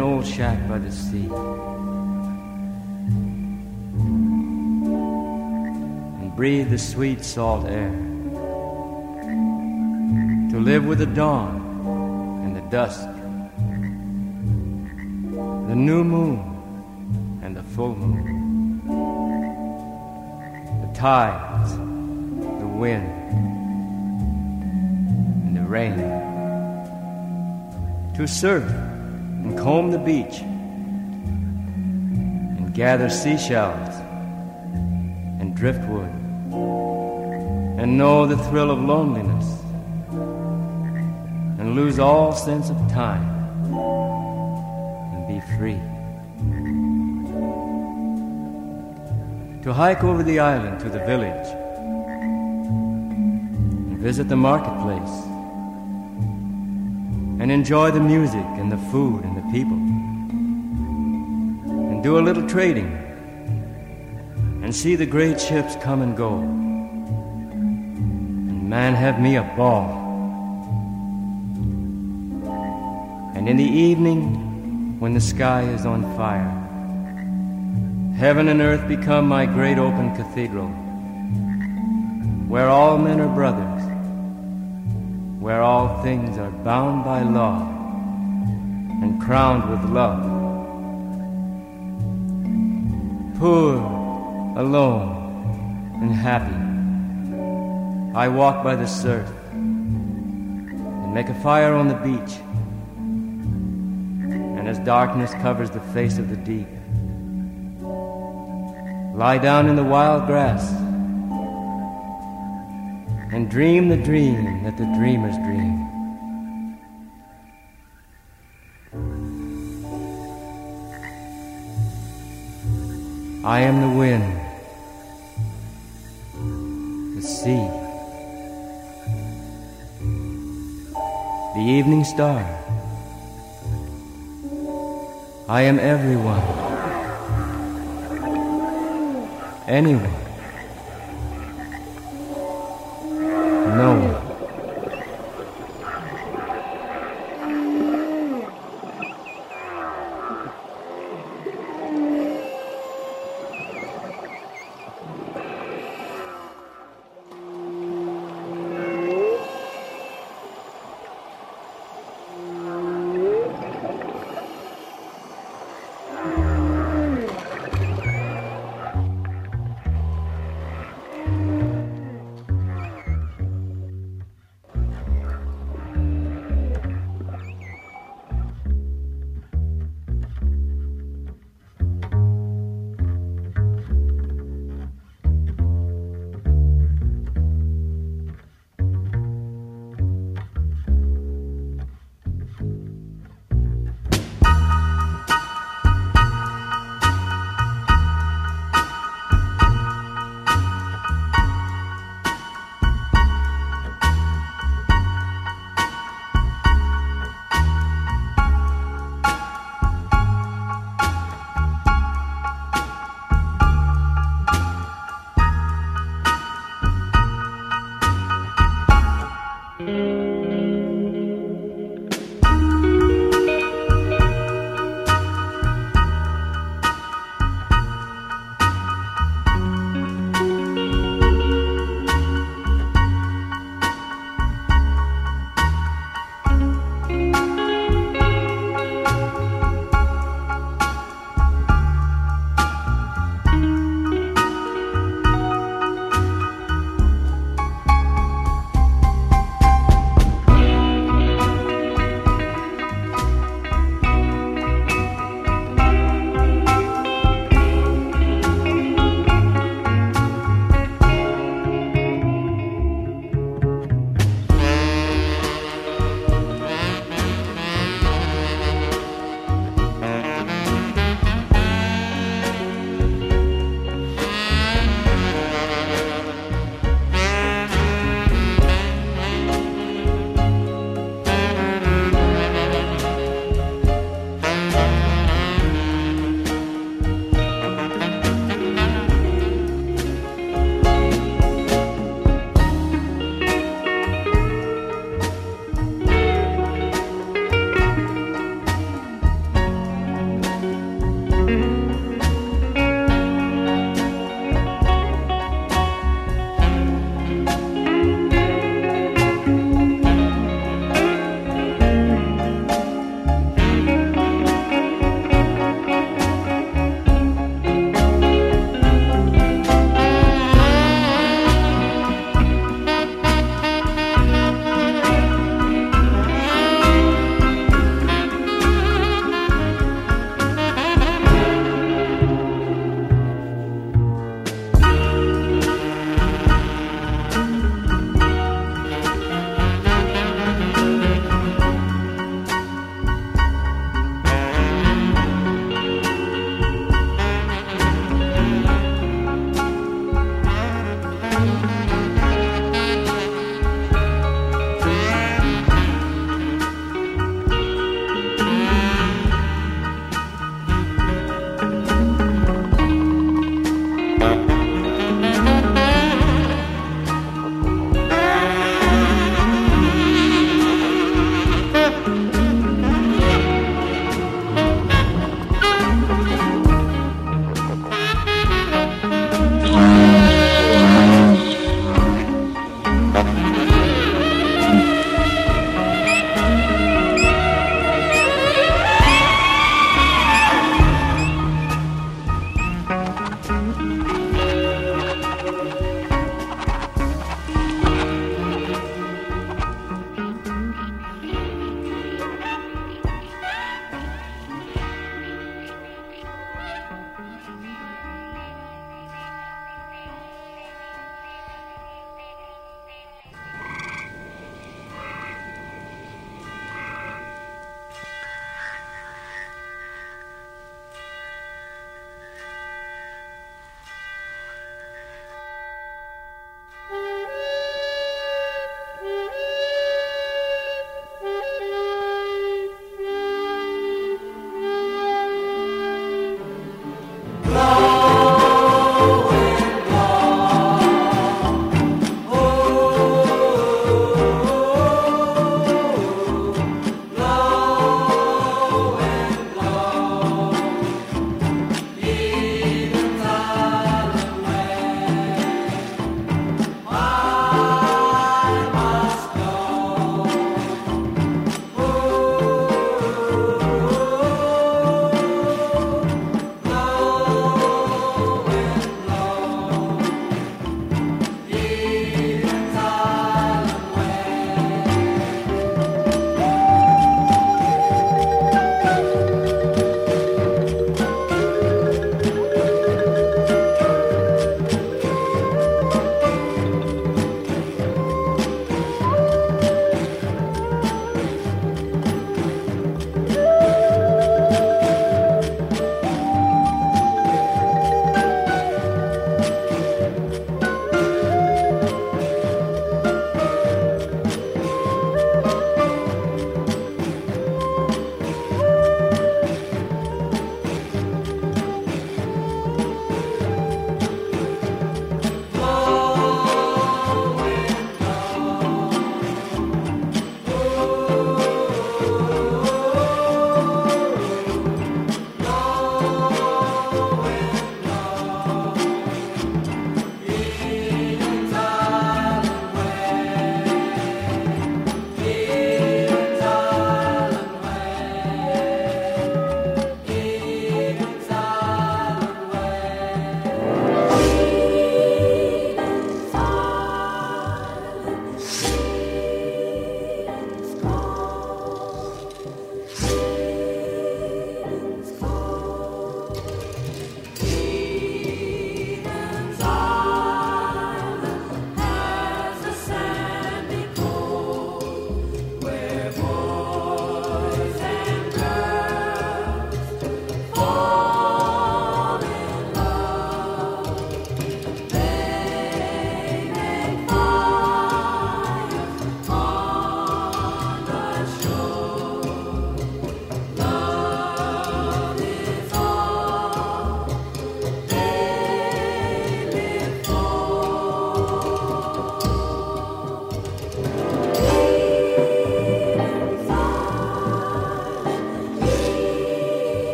an old shack by the sea. And breathe the sweet salt air. To live with the dawn and the dusk. The new moon and the full moon. The tides, the wind, and the rain. To surf and comb the beach and gather seashells and driftwood and know the thrill of loneliness and lose all sense of time and be free. To hike over the island to the village and visit the marketplace and enjoy the music and the food and the people. And do a little trading and see the great ships come and go. And man have me a ball. And in the evening when the sky is on fire heaven and earth become my great open cathedral where all men are brothers where all things are bound by law and crowned with love. Poor, alone, and happy, I walk by the surf and make a fire on the beach. And as darkness covers the face of the deep, lie down in the wild grass and dream the dream that the dreamers dream. I am the wind, the sea, the evening star. I am everyone, anyone. No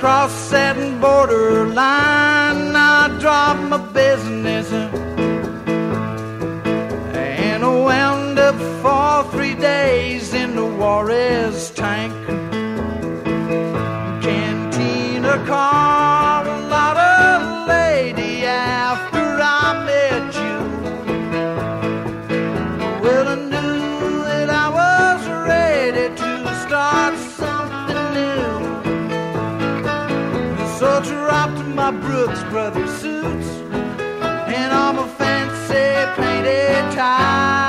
cross setting borderline. I drop my business and I wound up for three days in the Juarez tank. Cantina car. time.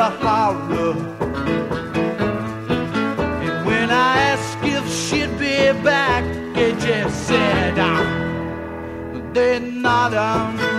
The horror. And when I asked if she'd be back, it just said, ah, they're not. Um,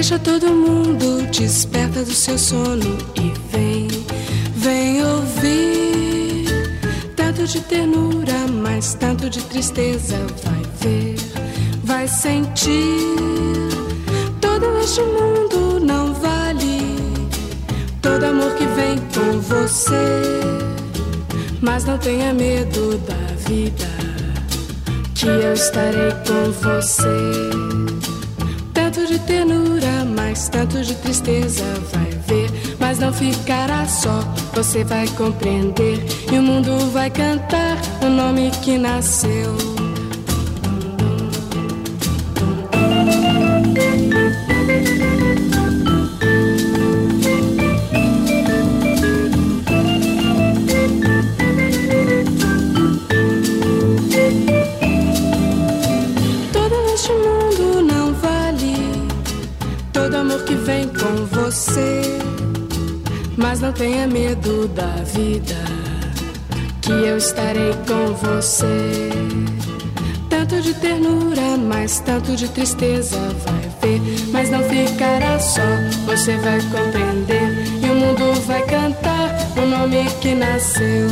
Deixa todo mundo desperta do seu sono e vem, vem ouvir. Tanto de ternura, mas tanto de tristeza. Vai ver, vai sentir. Todo este mundo não vale todo amor que vem com você. Mas não tenha medo da vida, que eu estarei com você de ternura, mas tanto de tristeza vai ver, mas não ficará só. Você vai compreender e o mundo vai cantar o nome que nasceu. Vida, que eu estarei com você. Tanto de ternura, mas tanto de tristeza vai ver. Mas não ficará só, você vai compreender. E o mundo vai cantar o nome que nasceu.